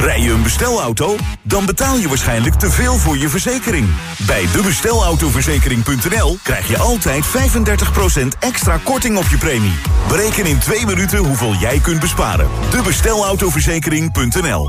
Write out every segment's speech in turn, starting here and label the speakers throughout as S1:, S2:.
S1: Rij je een bestelauto? Dan betaal je waarschijnlijk te veel voor je verzekering. Bij debestelautoverzekering.nl krijg je altijd 35% extra korting op je premie. Bereken in twee minuten hoeveel jij kunt besparen. Debestelautoverzekering.nl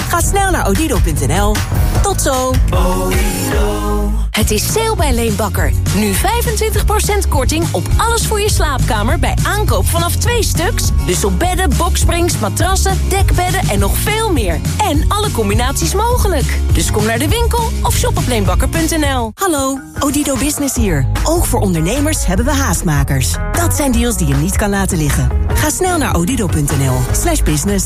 S2: Ga snel naar odido.nl. Tot zo.
S3: Het is sale bij Leenbakker. Nu 25% korting op alles voor je slaapkamer bij aankoop vanaf twee stuks. Dus op bedden, boksprings, matrassen, dekbedden en nog veel meer. En alle combinaties mogelijk. Dus kom naar de winkel of shop op leenbakker.nl.
S2: Hallo, Odido Business hier. Ook voor ondernemers hebben we haastmakers. Dat zijn deals die je niet kan laten liggen. Ga snel naar odido.nl slash business.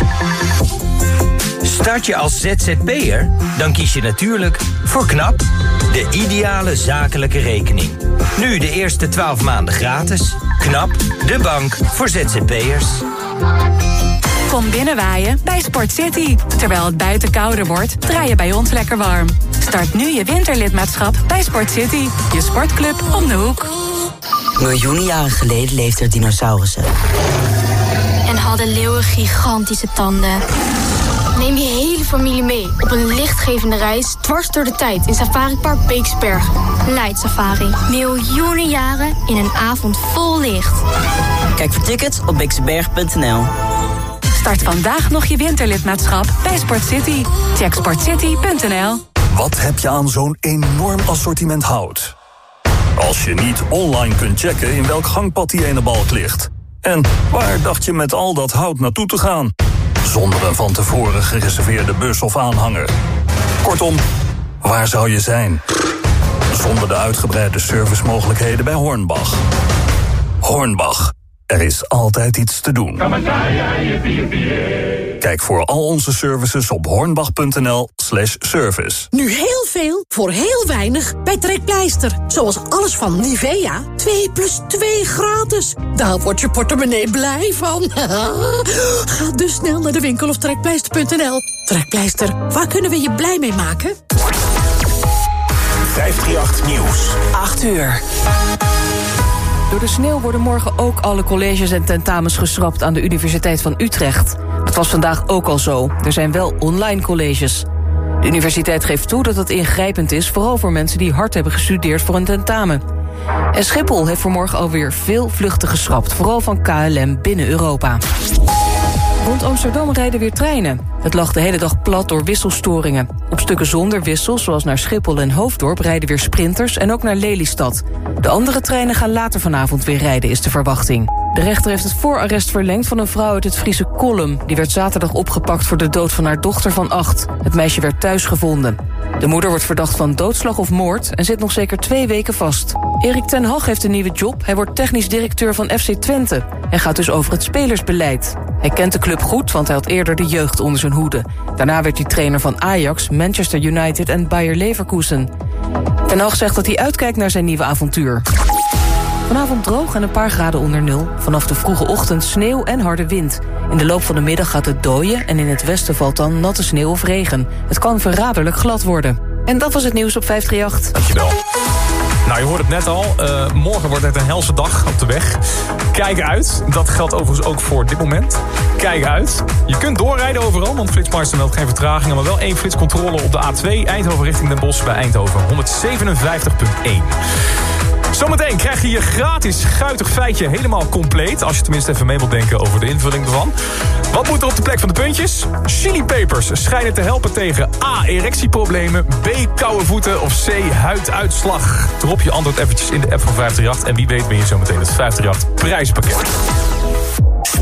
S4: Start je als ZZP'er? Dan kies je natuurlijk voor KNAP, de ideale zakelijke rekening. Nu de eerste 12 maanden gratis. KNAP, de bank voor ZZP'ers.
S5: Kom binnenwaaien bij Sport City. Terwijl het buiten kouder wordt, draai je bij ons lekker warm. Start nu je winterlidmaatschap bij Sport City. Je sportclub om de hoek.
S2: Miljoenen jaren geleden leefden er dinosaurussen.
S6: En hadden leeuwen gigantische tanden. Neem je hele familie mee op een lichtgevende reis dwars door de tijd in Safari Park Beeksberg. Light Safari. Miljoenen jaren in een avond vol licht.
S2: Kijk voor tickets op bixenberg.nl.
S5: Start vandaag nog je winterlidmaatschap bij Sport City. Check sportcity.nl.
S7: Wat heb je aan zo'n enorm assortiment hout? Als je niet online kunt checken in welk gangpad die ene balk ligt. En waar dacht je met al dat hout naartoe te gaan? Zonder een van tevoren gereserveerde bus of aanhanger. Kortom, waar zou je zijn? Zonder de uitgebreide servicemogelijkheden bij Hornbach. Hornbach, er is altijd iets te doen. Kijk voor al onze services op hornbach.nl slash service.
S8: Nu heel veel voor heel weinig bij Trekpleister. Zoals alles van Nivea. 2 plus 2 gratis. Daar wordt je portemonnee blij van. Ga dus snel naar de winkel of trekpleister.nl. Trekpleister, waar kunnen we je blij mee maken?
S1: 538 Nieuws.
S9: 8 uur. Door de sneeuw worden morgen ook alle colleges en tentamens geschrapt aan de Universiteit van Utrecht. Dat was vandaag ook al zo. Er zijn wel online colleges. De universiteit geeft toe dat het ingrijpend is, vooral voor mensen die hard hebben gestudeerd voor een tentamen. En Schiphol heeft voor morgen alweer veel vluchten geschrapt, vooral van KLM binnen Europa. Rond Amsterdam rijden weer treinen. Het lag de hele dag plat door wisselstoringen. Op stukken zonder wissel, zoals naar Schiphol en Hoofddorp... rijden weer sprinters en ook naar Lelystad. De andere treinen gaan later vanavond weer rijden, is de verwachting. De rechter heeft het voorarrest verlengd van een vrouw uit het Friese Kolm. Die werd zaterdag opgepakt voor de dood van haar dochter van acht. Het meisje werd thuis gevonden. De moeder wordt verdacht van doodslag of moord... en zit nog zeker twee weken vast. Erik ten Hag heeft een nieuwe job. Hij wordt technisch directeur van FC Twente... en gaat dus over het spelersbeleid. Hij kent de club goed, want hij had eerder de jeugd onder zijn hoede. Daarna werd hij trainer van Ajax, Manchester United en Bayer Leverkusen. Ten Hag zegt dat hij uitkijkt naar zijn nieuwe avontuur. Vanavond droog en een paar graden onder nul. Vanaf de vroege ochtend sneeuw en harde wind. In de loop van de middag gaat het dooien en in het westen valt dan natte sneeuw of regen. Het kan verraderlijk glad worden. En dat was het nieuws op 538.
S10: Dankjewel. Nou, je hoort het net al. Uh, morgen wordt het een helse dag op de weg. Kijk uit. Dat geldt overigens ook voor dit moment. Kijk uit. Je kunt doorrijden overal, want Flitsmeister meldt geen vertragingen... maar wel één flitscontrole op de A2 Eindhoven richting Den Bosch bij Eindhoven. 157.1. Zometeen krijg je je gratis guitig feitje helemaal compleet... als je tenminste even mee wilt denken over de invulling ervan. Wat moet er op de plek van de puntjes? Chilipepers schijnen te helpen tegen A. erectieproblemen... B. koude voeten of C. huiduitslag. Drop je antwoord eventjes in de app van 538... en wie weet ben je zometeen het 538 prijspakket.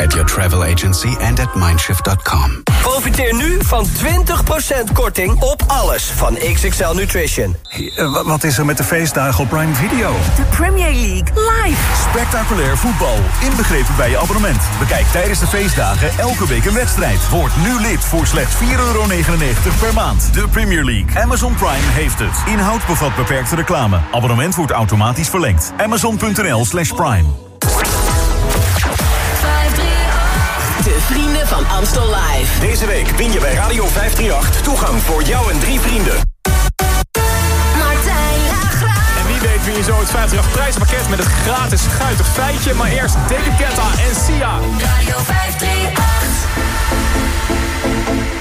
S11: At your travel agency and at mindshift.com.
S12: Profiteer nu van 20% korting op alles van XXL Nutrition.
S1: Uh, wat is er met de feestdagen op Prime Video?
S13: De Premier League live.
S1: Spectaculair voetbal, inbegrepen bij je abonnement. Bekijk tijdens de feestdagen elke week een wedstrijd. Word nu lid voor slechts 4,99 euro per maand. De Premier League. Amazon Prime heeft het. Inhoud bevat beperkte reclame. Abonnement wordt automatisch verlengd. Amazon.nl slash prime.
S14: De vrienden van Amstel Live.
S15: Deze week win je bij Radio 538 toegang voor jou en drie vrienden.
S10: Martijn En wie weet win je zo het 538 prijzenpakket met het gratis guitig feitje. Maar eerst David Guetta en Sia.
S16: Radio 538.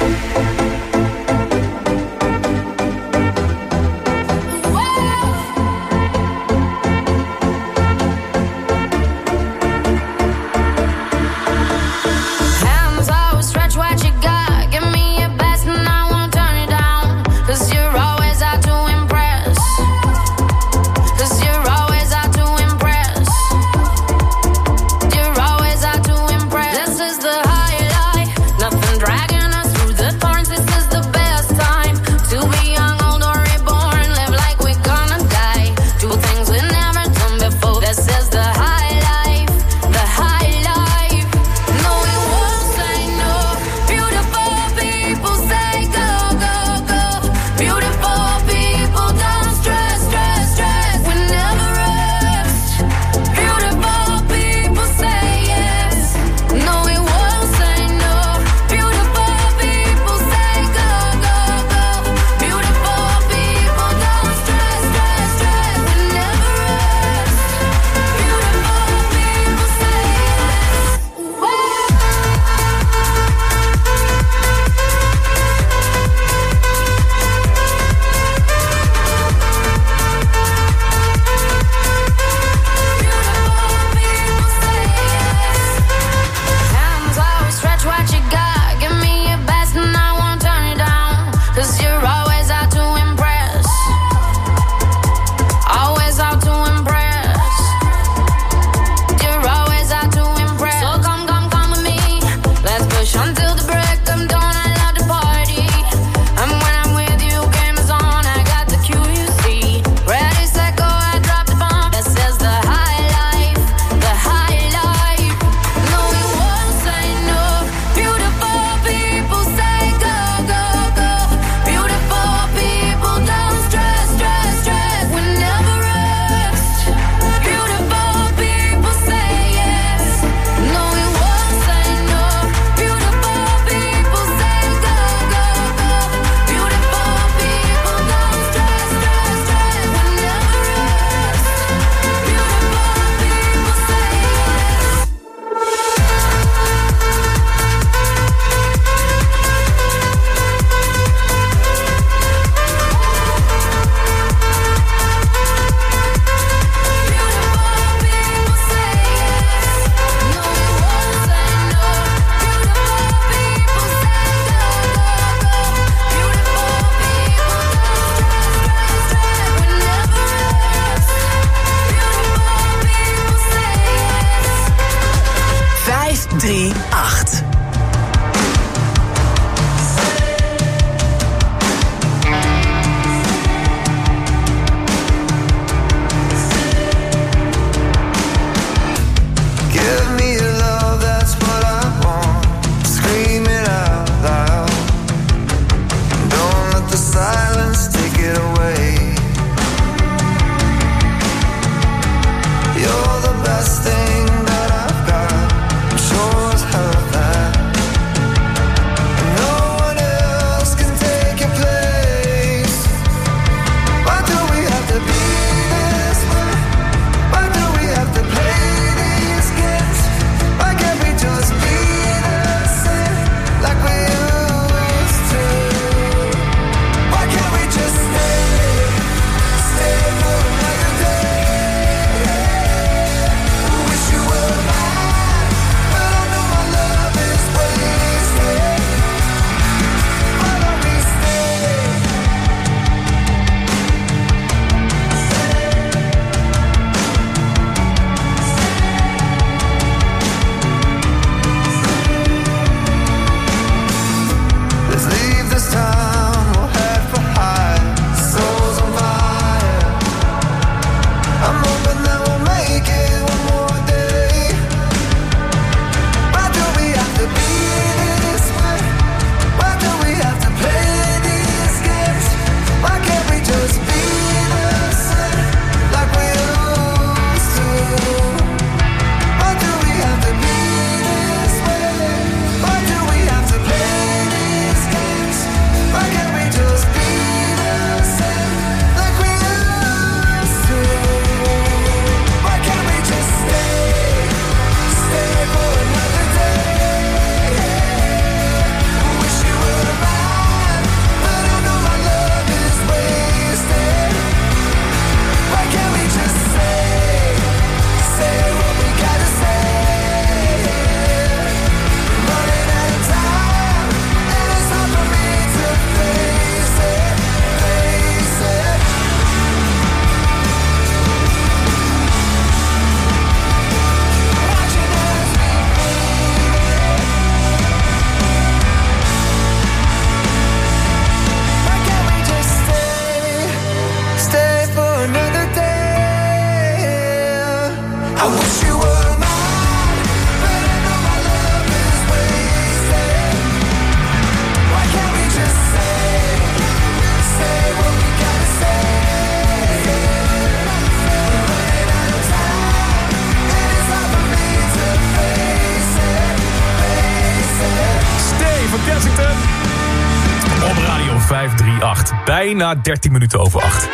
S10: 538. Bijna 13 minuten over 8.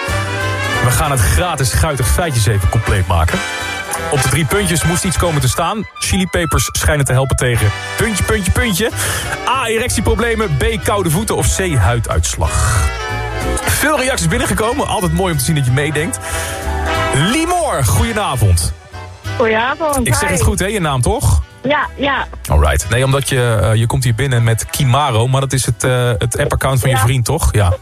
S10: We gaan het gratis guitig feitjes even compleet maken. Op de drie puntjes moest iets komen te staan. Chilipepers schijnen te helpen tegen puntje, puntje, puntje. A. Erectieproblemen. B. Koude voeten. Of C. Huiduitslag. Veel reacties binnengekomen. Altijd mooi om te zien dat je meedenkt. Limor, goedenavond.
S17: Goedenavond.
S10: Ik zeg het goed, hè? Je naam toch?
S17: Ja, ja.
S10: Alright. Nee, omdat je, eh, je komt hier binnen met Kimaro, maar dat is het, eh, het app-account van je vriend, toch? Ja.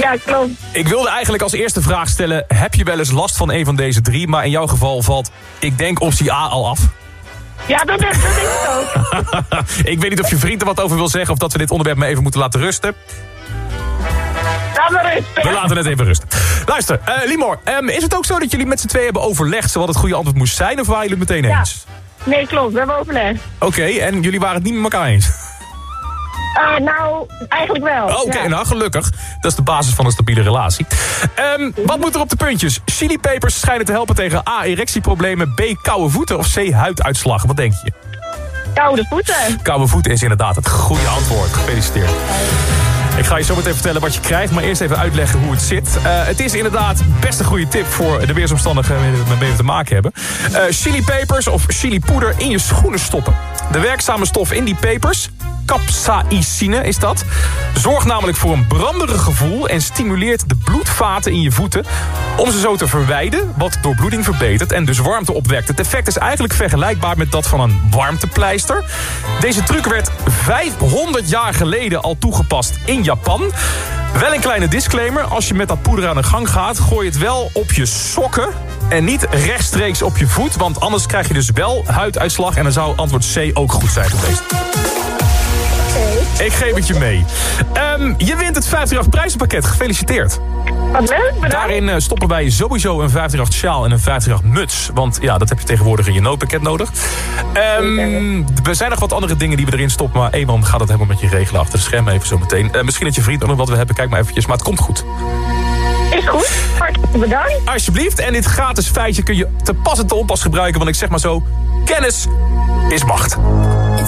S17: Ja, klopt.
S10: Ik wilde eigenlijk als eerste vraag stellen, heb je wel eens last van een van deze drie? Maar in jouw geval valt, ik denk optie A al af.
S17: Ja, dat is, dat is het ook.
S10: ik weet niet of je vriend er wat over wil zeggen of dat we dit onderwerp maar even moeten laten rusten. We laten het even rusten. Luister, eh, Limor, ehm, is het ook zo dat jullie met z'n tweeën hebben overlegd wat het goede antwoord moest zijn? Of waren jullie het meteen
S17: Ja. Nee, klopt. We hebben overleg.
S10: Oké, en jullie waren het niet met elkaar eens?
S17: Eh, nou, eigenlijk wel.
S10: Oké,
S17: ja.
S10: nou gelukkig. Dat is de basis van een stabiele relatie. Ehm, wat moet er op de puntjes? Chilipepers schijnen te helpen tegen A. Erectieproblemen, B. Koude voeten of C. Huiduitslag. Wat denk je?
S17: Koude voeten.
S10: Koude voeten is inderdaad het goede antwoord. Gefeliciteerd. Ik ga je zo meteen vertellen wat je krijgt, maar eerst even uitleggen hoe het zit. Eh, het is inderdaad best een goede tip voor de weersomstandigheden waarmee we te maken hebben. Eh chilipepers of chilipoeder in je schoenen stoppen. De werkzame stof in die pepers, capsaicine is dat, zorgt namelijk voor een branderig gevoel en stimuleert de bloedvaten in je voeten om ze zo te verwijden, wat doorbloeding verbetert en dus warmte opwekt. Het effect is eigenlijk vergelijkbaar met dat van een warmtepleister. Deze truc werd 500 jaar geleden al toegepast in Japan. Wel een kleine disclaimer, als je met dat poeder aan de gang gaat, gooi het wel op je sokken en niet rechtstreeks op je voet, want anders krijg je dus wel huiduitslag en dan zou antwoord C ook goed zijn geweest. Ik geef het je mee. Ehm, je wint het 538 prijzenpakket. Gefeliciteerd.
S17: Wat leuk, bedankt.
S10: Daarin eh, stoppen wij sowieso een 538 sjaal en een 538 muts. Want ja, dat heb je tegenwoordig in je noodpakket nodig. Ehm, er zijn nog wat andere dingen die we erin stoppen. Maar Eman gaat het helemaal met je regelen achter de schermen even zo meteen. Eh, misschien dat je vriend ook nog wat we hebben. Kijk maar eventjes. Maar het komt goed.
S17: Is goed. Hartstikke bedankt.
S10: Alsjeblieft. En dit gratis feitje kun je te pas en te onpas gebruiken. Want ik zeg maar zo, kennis is macht.
S18: It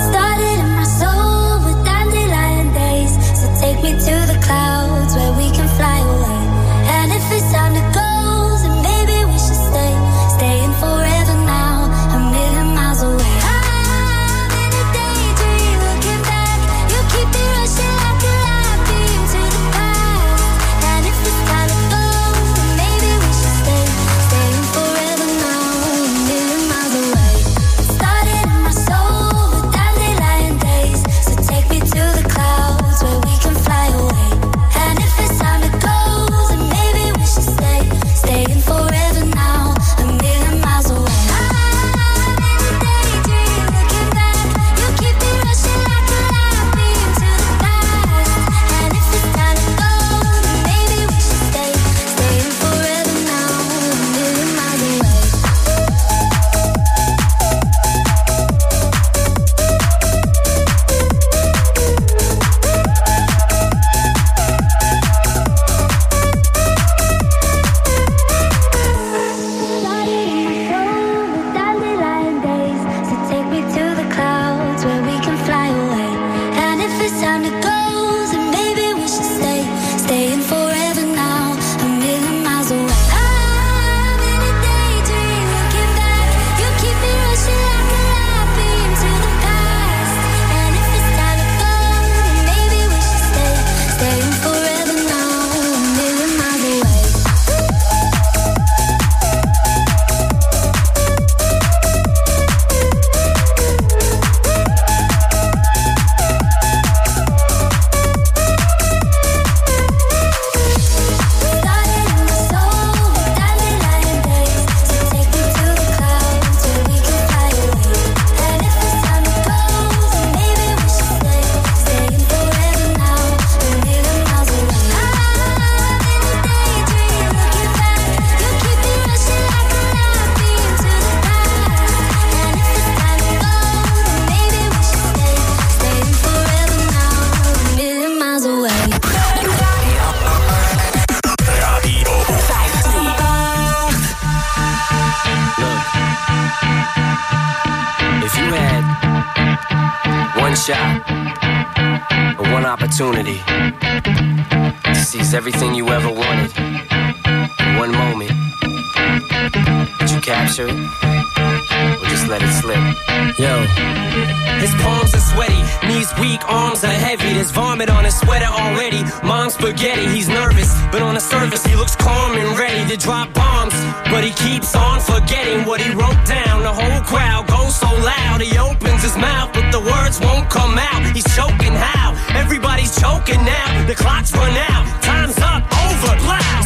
S18: now. The
S19: clock's run out. Time's up. Over.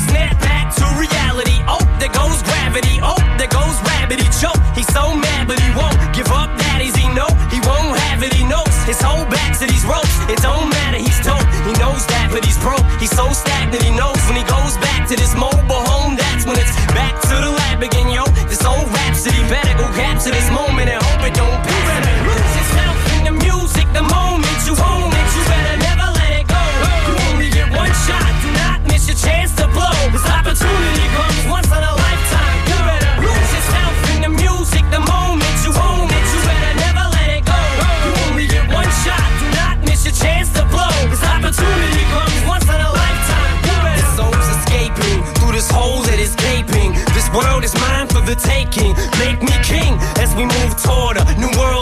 S19: Snap back to reality. Oh, there goes gravity. Oh, there goes gravity. choke. He's so mad, but he won't give up. That is he know he won't have it. He knows his whole back to these ropes. It don't matter. He's dope. He knows that, but he's broke. He's so stagnant. He knows when he goes back to this mobile home for the taking. Make me king as we move toward a new world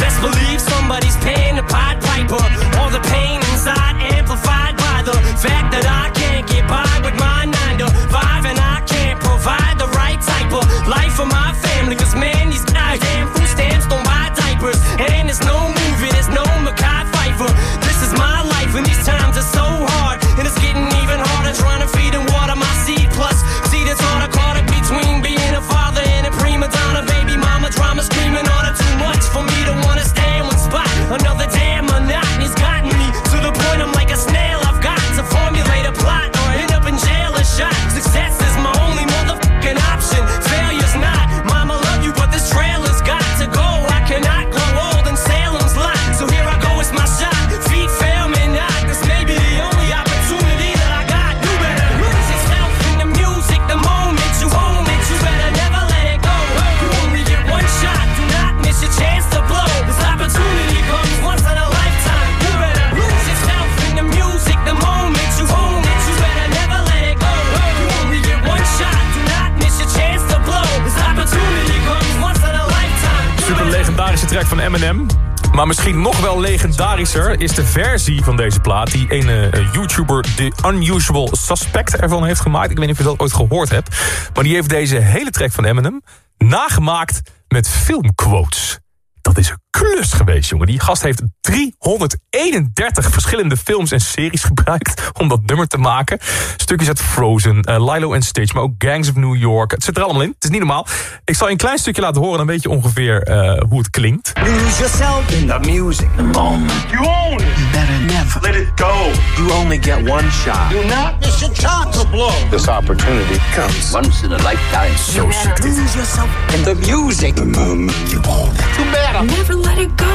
S10: Maar misschien nog wel legendarischer is de versie van deze plaat... die een eh, YouTuber The Unusual Suspect ervan heeft gemaakt. Ik weet niet of je dat ooit gehoord hebt. Maar die heeft deze hele track van Eminem nagemaakt met filmquotes. Dat is een klus geweest, jongen. Die gast heeft 331 verschillende films en series gebruikt om dat nummer te maken. Stukjes uit Frozen, uh, Lilo and Stitch, maar ook Gangs of New York. Het zit er allemaal in. Het is niet normaal. Ik zal je een klein stukje laten horen, dan weet je ongeveer uh, hoe het klinkt.
S20: Lose yourself in the music. The moment you own it. You better never let it go. You only get one shot. Do not miss your chance to blow.
S21: This opportunity comes once in a lifetime.
S20: So you lose yourself in the music. The moment you own it. You better never let let it go.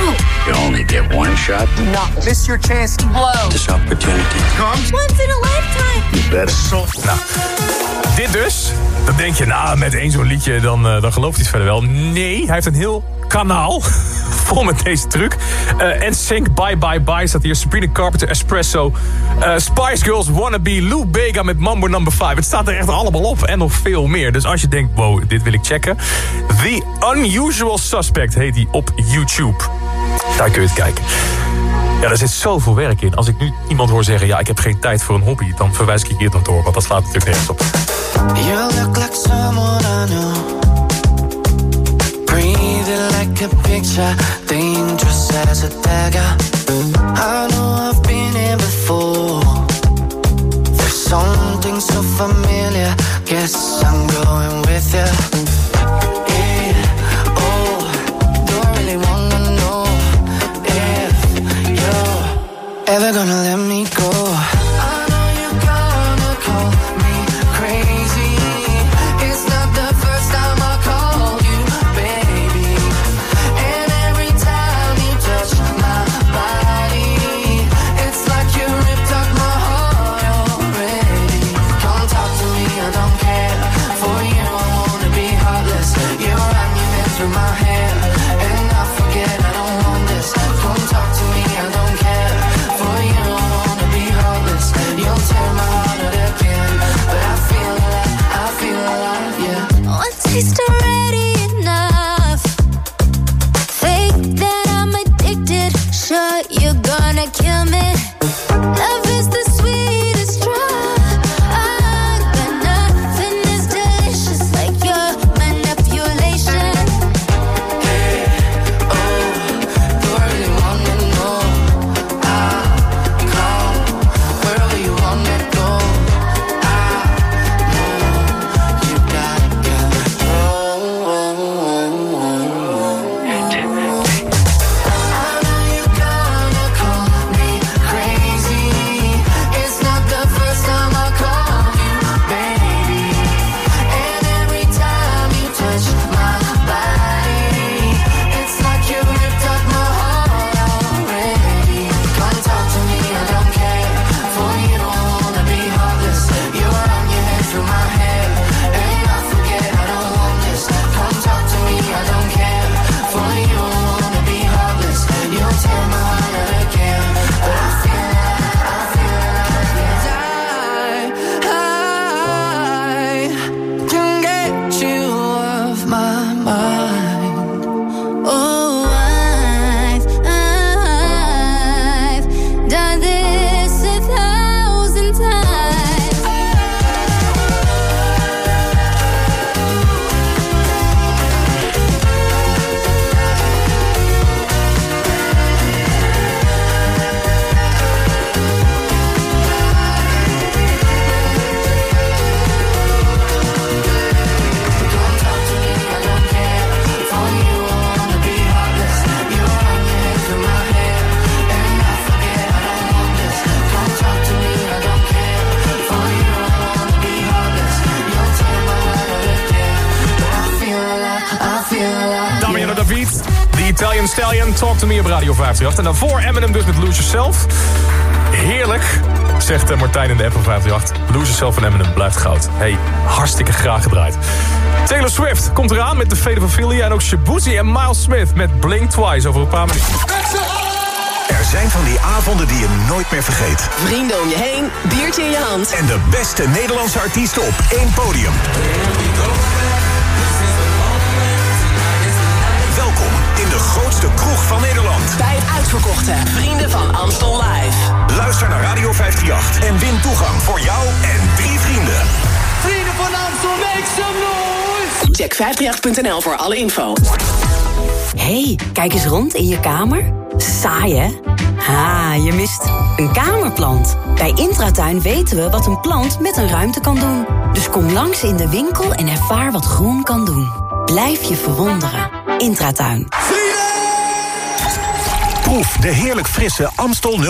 S21: You only get one shot.
S20: Do not miss your chance to blow.
S21: This opportunity comes
S20: once in a lifetime.
S21: You persona.
S10: Nou, dit dus? Dan denk je, nou, met één zo'n liedje, dan, eh, dan gelooft hij het verder wel. Nee, hij heeft een heel kanaal vol met deze truc. Eh, en uh, Sync, Bye Bye Bye staat hier. Sabrina Carpenter, Espresso. Eh, Spice Girls, Wannabe, Lou Bega met Mambo Number 5. Het staat er echt allemaal op en nog veel meer. Dus als je denkt, wow, dit wil ik checken. The Unusual Suspect heet hij op YouTube. Daar kun je het kijken. Ja, er zit zoveel werk in. Als ik nu iemand hoor zeggen, ja, ik heb geen tijd voor een hobby... dan verwijs ik hier dan door, want dat slaat natuurlijk nergens op.
S22: You look like someone I know. Breathing like a picture, dangerous as a dagger. I know I've been here before. There's something so familiar. Guess I'm going with you. Ever gonna let me go. Talk to Me
S10: op Radio 538. En daarvoor Eminem dus met Lose Yourself. Heerlijk, zegt eh, Martijn in de app van 538. Lose Yourself van Eminem blijft goud. Hey, hartstikke graag gedraaid. Taylor Swift komt eraan met de Fede van Philia. En ook Shabuzi en Miles Smith met Blink Twice over een paar minuten.
S15: Er zijn van die avonden die je nooit meer vergeet.
S14: Vrienden om je heen, biertje in je hand.
S15: En de beste Nederlandse artiesten op één podium. De grootste kroeg van Nederland.
S14: Bij het uitverkochte Vrienden van Amstel Live.
S15: Luister naar Radio 538 en win toegang voor jou en drie vrienden.
S14: Vrienden van Amstel, make some noise! Check 538.nl voor alle info.
S23: hey, kijk eens rond in je kamer. Saai, hè? Ha, je mist een kamerplant. Bij Intratuin weten we wat een plant met een ruimte kan doen. Dus kom langs in de winkel en ervaar wat groen kan doen. Blijf je verwonderen. Intratuin.
S15: Proef de heerlijk frisse Amstel 0.0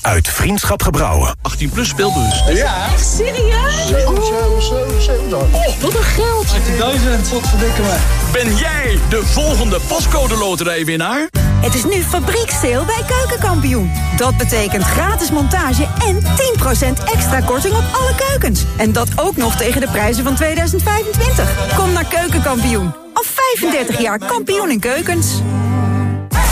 S15: uit Vriendschap Gebrouwen.
S24: 18 plus speelbus.
S15: Ja.
S13: Echt serieus? Oh, wat een geld.
S24: 18.000. Wat verdikken me. Ben jij de volgende postcode loterijwinnaar?
S25: Het is nu fabrieksteel bij Keukenkampioen. Dat betekent gratis montage en 10% extra korting op alle keukens. En dat ook nog tegen de prijzen van 2025. Kom naar Keukenkampioen. Al 35 jaar kampioen in keukens.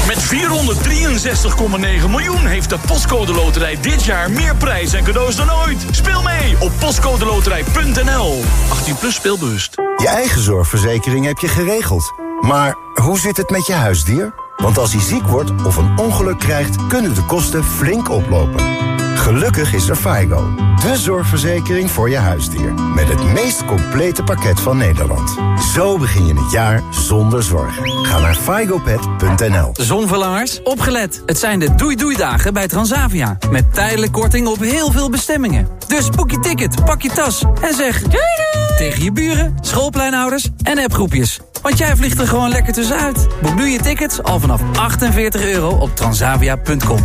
S24: Met 463,9 miljoen heeft de Postcode Loterij dit jaar meer prijs en cadeaus dan ooit. Speel mee op postcodeloterij.nl. 18 plus speelbewust.
S26: Je eigen zorgverzekering heb je geregeld. Maar hoe zit het met je huisdier? Want als hij ziek wordt of een ongeluk krijgt, kunnen de kosten flink oplopen. Gelukkig is er FIGO, de zorgverzekering voor je huisdier. Met het meest complete pakket van Nederland. Zo begin je het jaar zonder zorgen. Ga naar figopet.nl
S27: Zonverlangers, opgelet. Het zijn de doei-doei-dagen bij Transavia. Met tijdelijk korting op heel veel bestemmingen. Dus boek je ticket, pak je tas en zeg doei doei tegen je buren, schoolpleinouders en appgroepjes. Want jij vliegt er gewoon lekker tussenuit. Boek nu je tickets al vanaf 48 euro op transavia.com.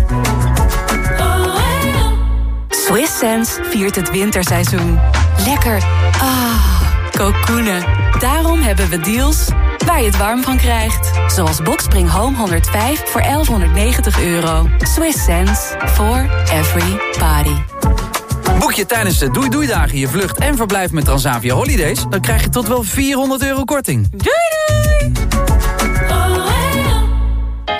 S9: Swiss Sense viert het winterseizoen. Lekker. Ah, kokoenen. Daarom hebben we deals waar je het warm van krijgt. Zoals Boxspring Home 105 voor 1190 euro. Swiss Sense for every body.
S27: Boek je tijdens de Doei Doei Dagen je vlucht en verblijf met Transavia Holidays... dan krijg je tot wel 400 euro korting.
S9: Doei doei!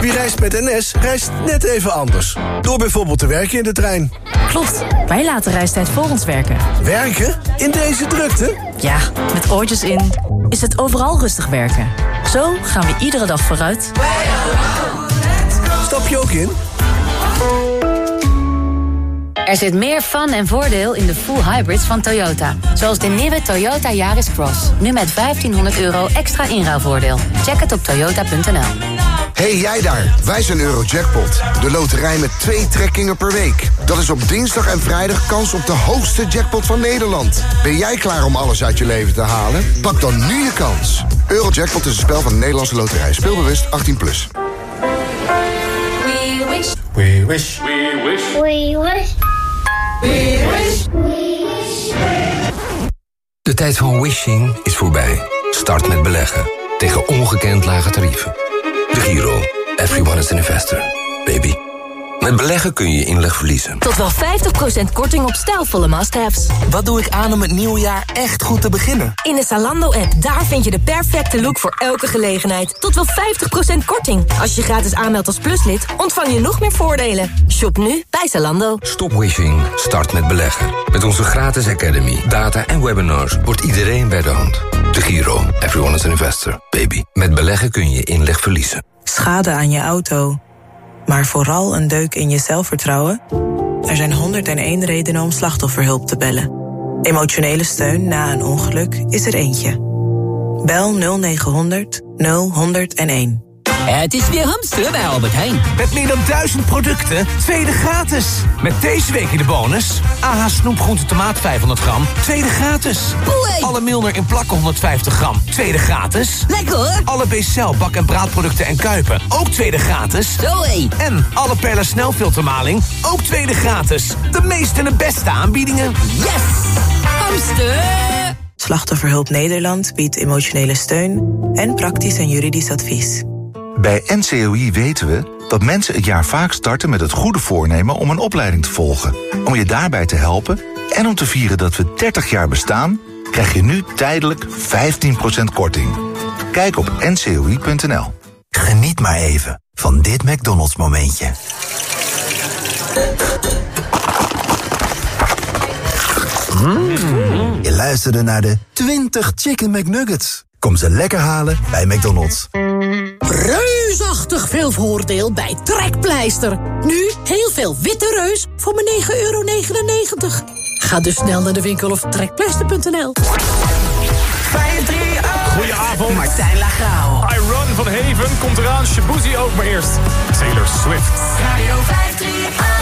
S28: Wie reist met NS, reist net even anders. Door bijvoorbeeld te werken in de trein.
S29: Klopt, wij laten reistijd voor ons werken.
S28: Werken? In deze drukte?
S29: Ja, met oortjes in is het overal rustig werken. Zo gaan we iedere dag vooruit.
S28: Stap je ook in?
S30: Er zit meer fun en voordeel in de full hybrids van Toyota. Zoals de nieuwe Toyota Yaris Cross. Nu met 1500 euro extra inruilvoordeel. Check het op toyota.nl.
S31: Hey jij daar, wij zijn Eurojackpot. De loterij met twee trekkingen per week. Dat is op dinsdag en vrijdag kans op de hoogste jackpot van Nederland. Ben jij klaar om alles uit je leven te halen? Pak dan nu je kans. Eurojackpot is een spel van de Nederlandse loterij. Speelbewust 18+. Plus.
S22: We wish.
S31: We wish.
S22: We wish. We wish. We wish.
S32: De tijd van wishing is voorbij. Start met beleggen. Tegen ongekend lage tarieven. De. Everyone is an investor. Baby. Met beleggen kun je inleg verliezen.
S33: Tot wel 50% korting op stijlvolle must-haves.
S34: Wat doe ik aan om het nieuwe jaar echt goed te beginnen?
S33: In de Zalando-app, daar vind je de perfecte look voor elke gelegenheid. Tot wel 50% korting. Als je gratis aanmeldt als pluslid, ontvang je nog meer voordelen. Shop nu bij Zalando.
S32: Stop wishing. Start met beleggen. Met onze gratis academy, data en webinars wordt iedereen bij de hand. De Giro. Everyone is an investor. Baby. Met beleggen kun je inleg verliezen.
S35: Schade aan je auto. Maar vooral een deuk in je zelfvertrouwen? Er zijn 101 redenen om slachtofferhulp te bellen. Emotionele steun na een ongeluk is er eentje. Bel 0900 0101.
S36: Het is weer hamsteren bij Albert Heijn.
S37: Met meer dan duizend producten, tweede gratis. Met deze week in de bonus... AH snoepgroente tomaat 500 gram, tweede gratis. Alle Milner in plakken 150 gram, tweede gratis.
S36: Lekker hoor.
S37: Alle B-cel bak- en braadproducten en kuipen, ook tweede gratis.
S36: Zoé.
S37: En alle Perla snelfiltermaling, ook tweede gratis. De meeste en de beste aanbiedingen.
S36: Yes! Hamster!
S35: Slachtofferhulp Nederland biedt emotionele steun en praktisch en juridisch advies.
S38: Bij NCOI weten we dat mensen het jaar vaak starten met het goede voornemen om een opleiding te volgen. Om je daarbij te helpen en om te vieren dat we 30 jaar bestaan, krijg je nu tijdelijk 15% korting. Kijk op ncoi.nl.
S39: Geniet maar even van dit McDonald's momentje. Je luisterde naar de 20 Chicken McNuggets. Kom ze lekker halen bij McDonald's.
S8: Reusachtig veel voordeel bij Trekpleister. Nu heel veel witte reus voor maar 9,99 euro. Ga dus snel naar de winkel of trekpleister.nl.
S10: 538. Goedenavond.
S35: Martijn Lagrauw.
S10: I Run van Haven komt eraan. Shabuzi ook, maar eerst Taylor Swift.
S40: Radio 538.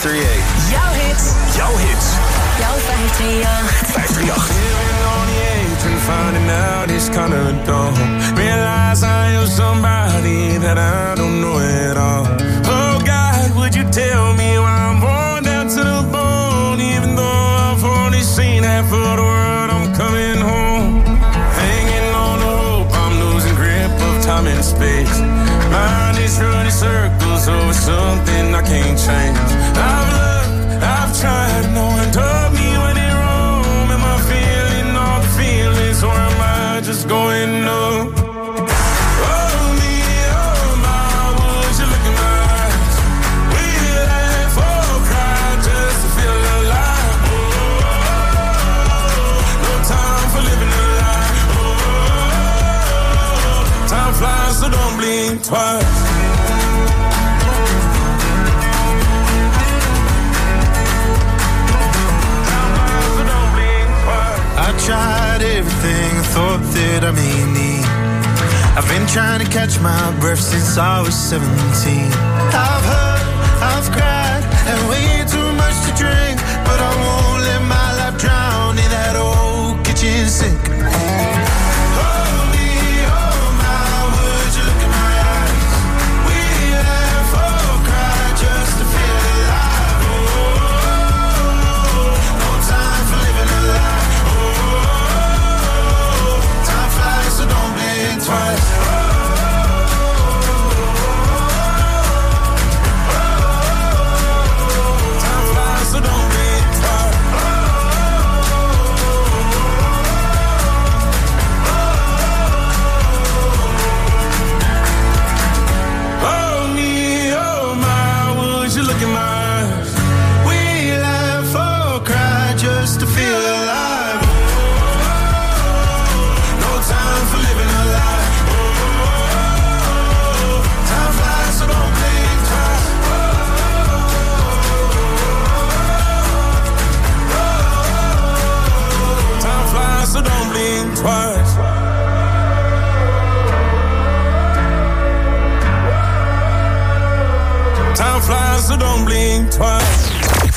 S41: 938. I
S42: may need. I've been trying to catch my breath since I was 17. I've hurt, I've cried, and way too much to drink. But I won't let my life drown in that old kitchen sink.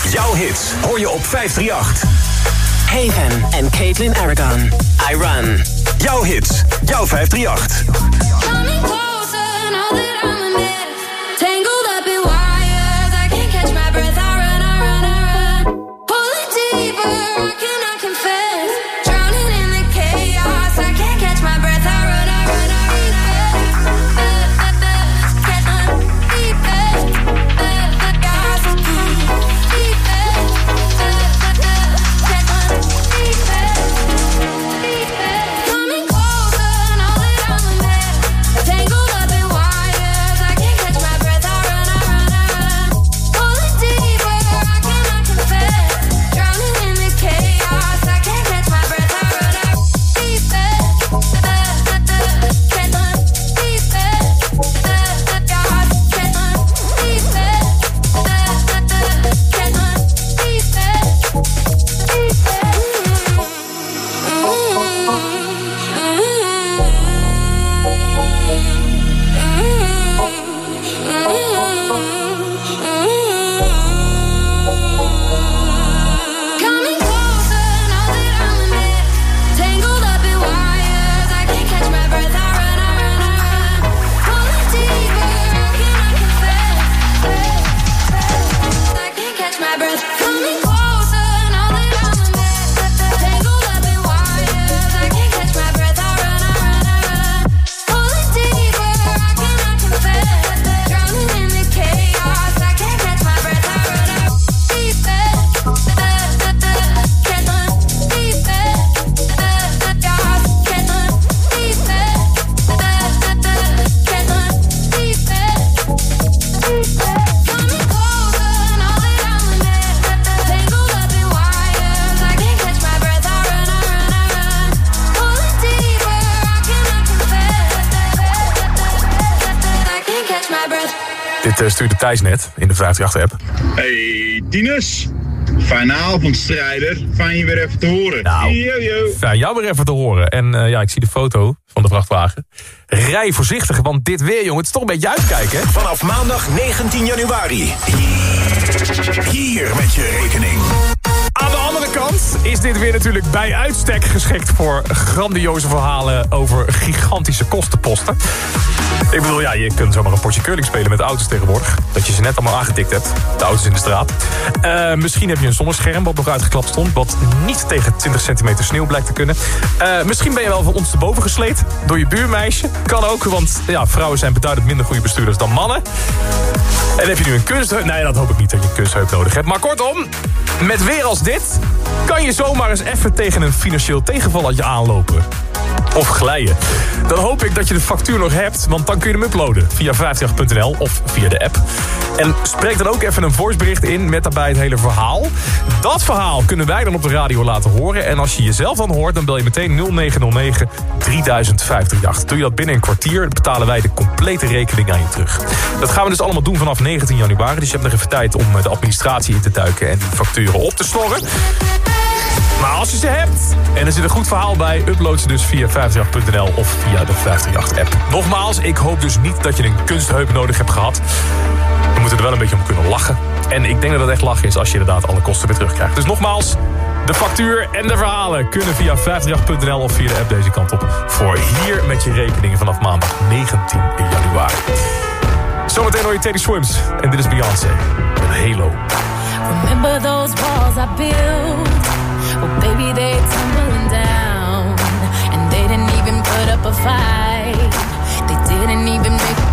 S43: Jouw hits hoor je op 538.
S44: Haven en Caitlin Aragon. I Run.
S43: Jouw hits, jouw 538.
S10: Thijs net in de 538-app.
S45: Hey, Tinus. Fijne avond, strijder. Fijn je weer even te horen.
S10: Nou,
S45: Yo, yo.
S10: Fijn jou weer even te horen. En eh, ja, ik zie de foto van de vrachtwagen. Rij voorzichtig, want dit weer, jongen, het is toch een beetje uitkijken. hè?
S43: Vanaf maandag 19 januari. Hier, hier met je rekening.
S10: Aan de andere kant is dit weer natuurlijk bij uitstek geschikt voor grandioze verhalen over gigantische kostenposten. Ik bedoel, ja, je kunt zomaar een potje curling spelen met auto's tegenwoordig. Dat je ze net allemaal aangetikt hebt, de auto's in de straat. Eh, misschien heb je een zonnescherm wat nog uitgeklapt stond... wat niet tegen 20 centimeter sneeuw blijkt te kunnen. Eh, misschien ben je wel van ons te boven gesleed door je buurmeisje. Kan ook, want ja, vrouwen zijn beduidend minder goede bestuurders dan mannen. En heb je nu een kunstheup? Nee, dat hoop ik niet dat je een kunstheup nodig hebt. Maar kortom, met weer als dit... kan je zomaar eens even tegen een financieel tegenvalletje aanlopen. Of glijden. Dan hoop ik dat je de factuur nog hebt, want dan kun je hem uploaden. Via 50.nl of via de app. En spreek dan ook even een voicebericht in met daarbij het hele verhaal. Dat verhaal kunnen wij dan op de radio laten horen. En als je jezelf dan hoort, dan bel je meteen 0909 3058. Doe je dat binnen een kwartier, betalen wij de complete rekening aan je terug. Dat gaan we dus allemaal doen vanaf 19 januari. Dus je hebt nog even tijd om de administratie in te duiken en die facturen op te snorren. Maar als je ze hebt en er zit een goed verhaal bij... upload ze dus via 538.nl of via de 538-app. Nogmaals, ik hoop dus niet dat je een kunstheup nodig hebt gehad. We moeten er wel een beetje om kunnen lachen. En ik denk dat het echt lachen is als je inderdaad alle kosten weer terugkrijgt. Dus nogmaals, de factuur en de verhalen kunnen via 538.nl of via de app deze kant op. Voor hier met je rekeningen vanaf maandag 19 januari. Zometeen hoor je Teddy Swims. En dit is Beyoncé. Halo.
S46: Remember those walls I built? Well, baby, they tumbling down. And they didn't even put up a fight. They didn't even make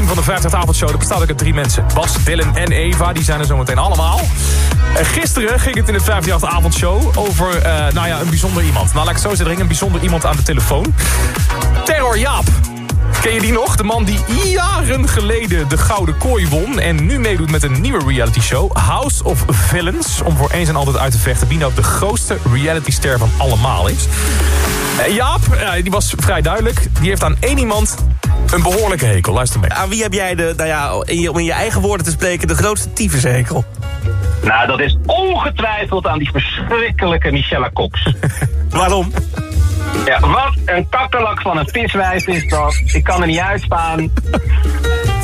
S10: team van de 50 avondshow... bestaat ook uit drie mensen. Bas, Dylan en Eva, die zijn er zometeen allemaal. En gisteren ging het in de 58 avondshow over eh, nou ja, een bijzonder iemand. Nou, laat ik zo zeggen, er een bijzonder iemand aan de telefoon. Terror Jaap. Ken je die nog? De man die jaren geleden de Gouden Kooi won... en nu meedoet met een nieuwe reality show, House of Villains... om voor eens en altijd uit te vechten wie nou de grootste realityster van allemaal is. Eh, Jaap, eh, die was vrij duidelijk. Die heeft aan één iemand een behoorlijke hekel. Luister mee.
S47: Aan wie heb jij, de, nou ja, in je, om in je eigen woorden te spreken, de grootste tyfushekel?
S48: Nou, dat is ongetwijfeld aan die verschrikkelijke Michelle Cox.
S47: Waarom?
S48: Ja, wat een kakkerlak van een viswijf is dat. Ik kan er niet uitstaan.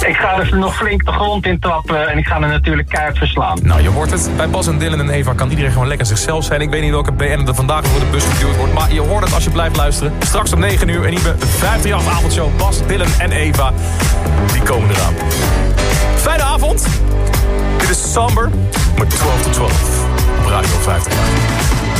S48: Ik ga er nog flink de grond in trappen en ik ga er natuurlijk keihard verslaan.
S10: Nou, je hoort het. Bij Bas en Dylan en Eva kan iedereen gewoon lekker zichzelf zijn. Ik weet niet welke BN er vandaag voor de bus geduwd wordt. Maar je hoort het als je blijft luisteren. Straks om 9 uur een nieuwe 58 avondshow. Bas, Dylan en Eva. Die komen eraan. Fijne avond. Dit is Samber met 12 to 12 op Radio 50.
S22: Don't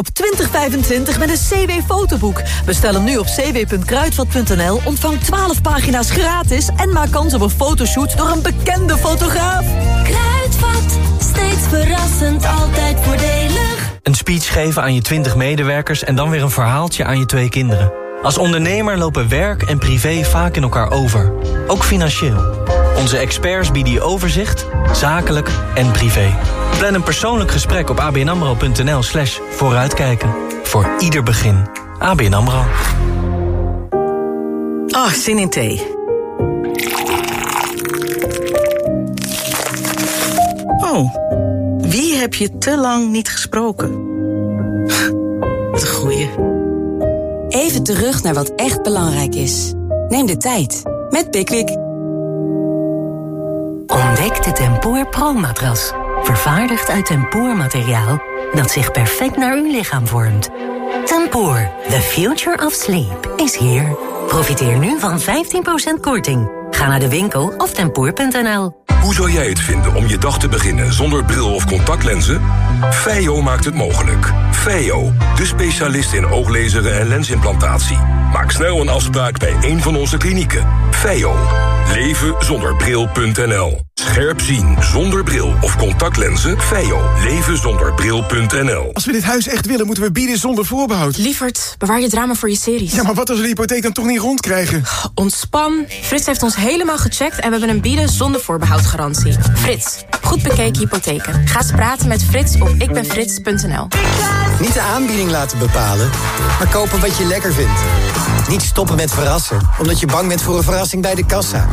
S49: op 2025 met een CW-fotoboek. Bestel hem nu op cw.kruidvat.nl, ontvang 12 pagina's gratis... en maak kans op een fotoshoot door een bekende fotograaf.
S22: Kruidvat, steeds verrassend, altijd voordelig.
S50: Een speech geven aan je 20 medewerkers en dan weer een verhaaltje aan je twee kinderen. Als ondernemer lopen werk en privé vaak in elkaar over. Ook financieel. Onze experts bieden je overzicht, zakelijk en privé. Plan een persoonlijk gesprek op abnamro.nl slash vooruitkijken. Voor ieder begin. ABN AMRO.
S51: Oh, zin in thee. Oh, wie heb je te lang niet gesproken? Wat een goeie.
S9: Even terug naar wat echt belangrijk is. Neem de tijd met Pickwick.
S52: Ontdek de Tempoor Pro-matras. Vervaardigd uit tempoormateriaal dat zich perfect naar uw lichaam vormt. Tempoor, the future of sleep, is here. Profiteer nu van 15% korting. Ga naar de winkel of tempoor.nl.
S53: Hoe zou jij het vinden om je dag te beginnen zonder bril of contactlenzen? Feio maakt het mogelijk. Feio, de specialist in ooglezeren en lensimplantatie. Maak snel een afspraak bij een van onze klinieken. Feio. Leven zonder bril.nl. Scherp zien zonder bril of contactlenzen. Feio. Leven zonder bril.nl.
S54: Als we dit huis echt willen, moeten we bieden zonder voorbehoud.
S55: Lievert, bewaar je drama voor je series.
S54: Ja, maar wat als we de hypotheek dan toch niet rondkrijgen?
S55: Ontspan. Frits heeft ons helemaal gecheckt en we hebben een bieden zonder voorbehoud garantie. Frits, goed bekeken hypotheken. Ga eens praten met Frits op ikbenfrits.nl.
S56: Niet de aanbieding laten bepalen, maar kopen wat je lekker vindt. Niet stoppen met verrassen, omdat je bang bent voor een verrassing bij de kassa.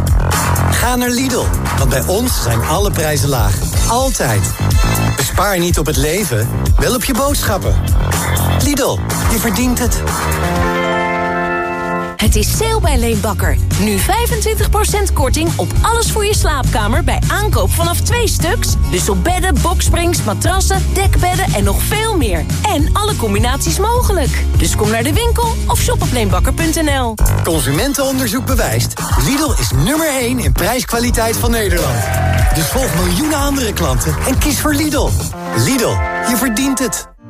S56: Ga naar Lidl, want bij ons zijn alle prijzen laag. Altijd. Bespaar niet op het leven, wel op je boodschappen. Lidl, je verdient het.
S3: Het is sale bij Leenbakker. Nu 25% korting op alles voor je slaapkamer bij aankoop vanaf twee stuks. Dus op bedden, boksprings, matrassen, dekbedden en nog veel meer. En alle combinaties mogelijk. Dus kom naar de winkel of shop op leenbakker.nl.
S56: Consumentenonderzoek bewijst. Lidl is nummer 1 in prijskwaliteit van Nederland. Dus volg miljoenen andere klanten en kies voor Lidl. Lidl, je verdient het.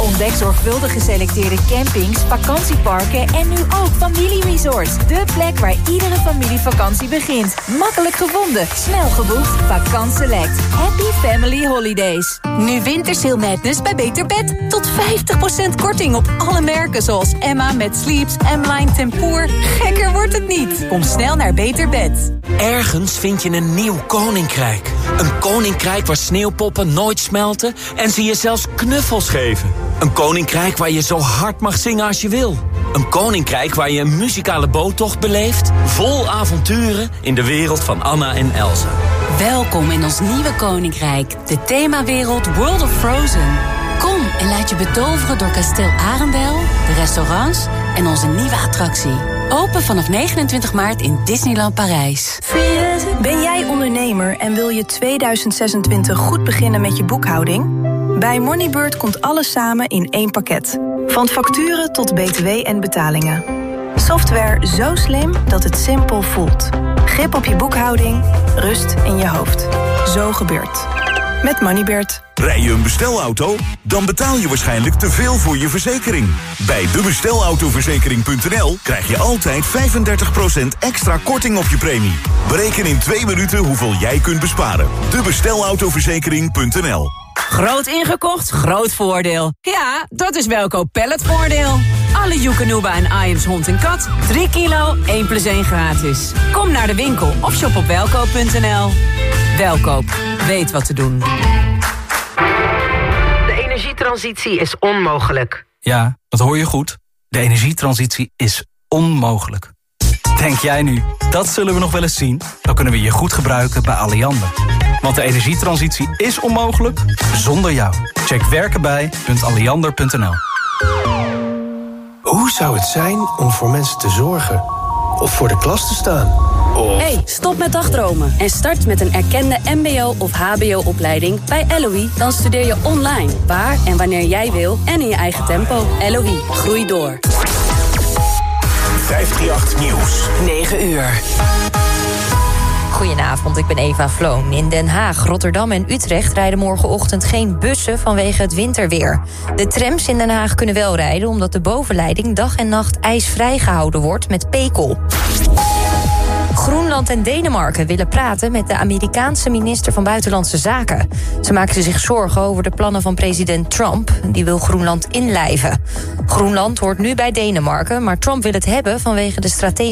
S5: Ontdek zorgvuldig geselecteerde campings, vakantieparken en nu ook familieresorts. De plek waar iedere familievakantie begint. Makkelijk gevonden, snel geboekt. Vakant Select. Happy Family Holidays. Nu Wintersail Madness bij Beter Bed. Tot 50% korting op alle merken zoals Emma met Sleeps, M-Line Tempoor. Gekker wordt het niet. Kom snel naar Beter Bed.
S4: Ergens vind je een nieuw koninkrijk. Een koninkrijk waar sneeuwpoppen nooit smelten en ze je zelfs knuffels geven. Een koninkrijk waar je zo hard mag zingen als je wil. Een koninkrijk waar je een muzikale boottocht beleeft... vol avonturen in de wereld van Anna en Elsa.
S57: Welkom in ons nieuwe koninkrijk, de themawereld World of Frozen. Kom en laat je betoveren door kasteel Arendel, de restaurants en onze nieuwe attractie. Open vanaf 29 maart in Disneyland Parijs.
S51: Ben jij ondernemer en wil je 2026 goed beginnen met je boekhouding? Bij Moneybird komt alles samen in één pakket. Van facturen tot btw en betalingen. Software zo slim dat het simpel voelt. Grip op je boekhouding, rust in je hoofd. Zo gebeurt. Met Moneybird.
S1: Rij je een bestelauto? Dan betaal je waarschijnlijk te veel voor je verzekering. Bij debestelautoverzekering.nl krijg je altijd 35% extra korting op je premie. Bereken in twee minuten hoeveel jij kunt besparen. Debestelautoverzekering.nl
S58: Groot ingekocht, groot voordeel. Ja, dat is Welkoop Palletvoordeel. Alle Joekanuba en Iams hond en kat. 3 kilo, 1 plus 1 gratis. Kom naar de winkel of shop op welkoop.nl. Welkoop, weet wat te doen.
S2: De energietransitie is onmogelijk.
S59: Ja, dat hoor je goed. De energietransitie is onmogelijk. Denk jij nu, dat zullen we nog wel eens zien? Dan kunnen we je goed gebruiken bij Alliander. Want de energietransitie is onmogelijk zonder jou. Check werkenbij.alliander.nl
S60: Hoe zou het zijn om voor mensen te zorgen? Of voor de klas te staan? Of...
S61: Hey, stop met dagdromen en start met een erkende mbo- of hbo-opleiding bij LOE. Dan studeer je online, waar en wanneer jij wil en in je eigen tempo. LOE, groei door.
S1: 538 Nieuws.
S9: 9 uur.
S62: Goedenavond, ik ben Eva Vloon. In Den Haag, Rotterdam en Utrecht rijden morgenochtend geen bussen vanwege het winterweer. De trams in Den Haag kunnen wel rijden omdat de bovenleiding dag en nacht ijsvrij gehouden wordt met pekel. Groenland en Denemarken willen praten met de Amerikaanse minister van Buitenlandse Zaken. Ze maakten zich zorgen over de plannen van president Trump. Die wil Groenland inlijven. Groenland hoort nu bij Denemarken, maar Trump wil het hebben vanwege de strategische